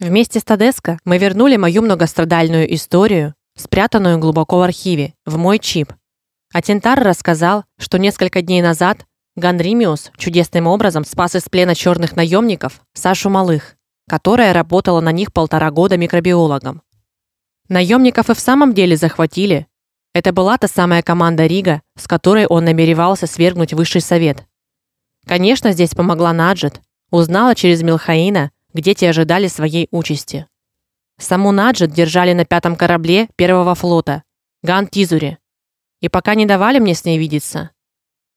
Вместе с Тадеско мы вернули мою многострадальную историю, спрятанную глубоко в архиве, в мой чип. А Тентар рассказал, что несколько дней назад Ганримиус чудесным образом спас из плена черных наемников Сашу Малых, которая работала на них полтора года микробиологом. Наемников и в самом деле захватили. Это была та самая команда Рига, с которой он намеревался свергнуть высший совет. Конечно, здесь помогла Наджет. Узнала через Милхаина, где те ожидали своей участи. Саму Наджет держали на пятом корабле первого флота Ган-Тизуре. И пока не давали мне с ней видеться.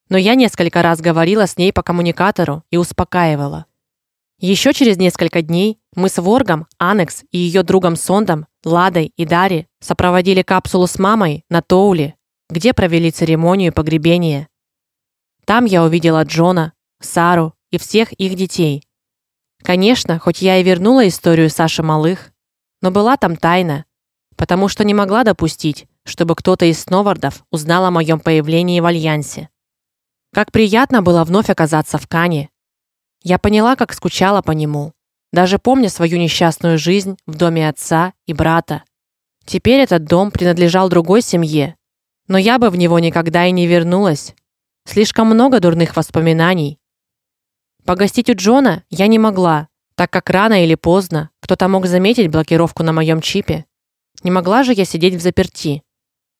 Но я несколько раз говорила с ней по коммуникатору и успокаивала. Еще через несколько дней мы с Воргом, Анекс и ее другом Сондом, Ладой и Дари сопроводили капсулу с мамой на Тоуле, где провели церемонию погребения. Там я увидела Джона, Сару и всех их детей. Конечно, хоть я и вернула историю Саши Малых, но была там тайна, потому что не могла допустить, чтобы кто-то из Сновардов узнал о моем появлении в альянсе. Как приятно было вновь оказаться в Кане. Я поняла, как скучала по нему, даже помня свою несчастную жизнь в доме отца и брата. Теперь этот дом принадлежал другой семье, но я бы в него никогда и не вернулась. Слишком много дурных воспоминаний. Погостить у Джона я не могла, так как рано или поздно кто-то мог заметить блокировку на моем чипе. Не могла же я сидеть в заперти.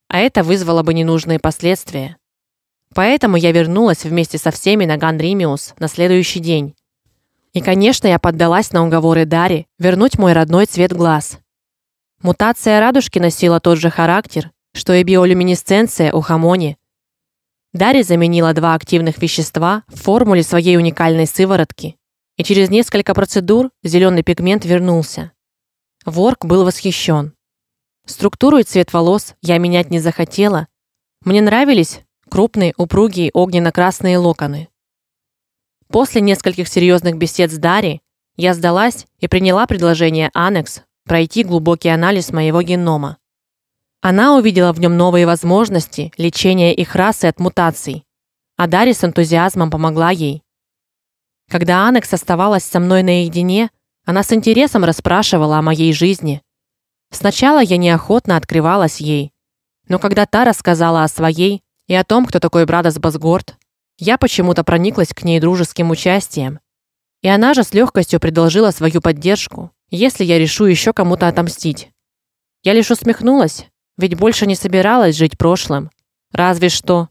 А это вызвало бы ненужные последствия. Поэтому я вернулась вместе со всеми на Ганримиус на следующий день. И, конечно, я поддалась на уговоры Дари вернуть мой родной цвет глаз. Мутация радужки носила тот же характер, что и биолюминесценция у Хамони. Дарья заменила два активных вещества в формуле своей уникальной сыворотки, и через несколько процедур зеленый пигмент вернулся. Ворк был восхищен. Структуру и цвет волос я менять не захотела. Мне нравились крупные, упругие огненно-красные локоны. После нескольких серьезных бесед с Дари я сдалась и приняла предложение Анекс пройти глубокий анализ моего генома. Она увидела в нем новые возможности лечения их расы от мутаций. А Дарья с энтузиазмом помогла ей. Когда Анекс оставалась со мной наедине, она с интересом расспрашивала о моей жизни. Сначала я неохотно открывалась ей, но когда та рассказала о своей и о том, кто такой Брадос Басгорд, я почему-то прониклась к ней дружеским участием. И она же с легкостью предложила свою поддержку, если я решу еще кому-то отомстить. Я лишь усмехнулась, ведь больше не собиралась жить прошлым. Разве что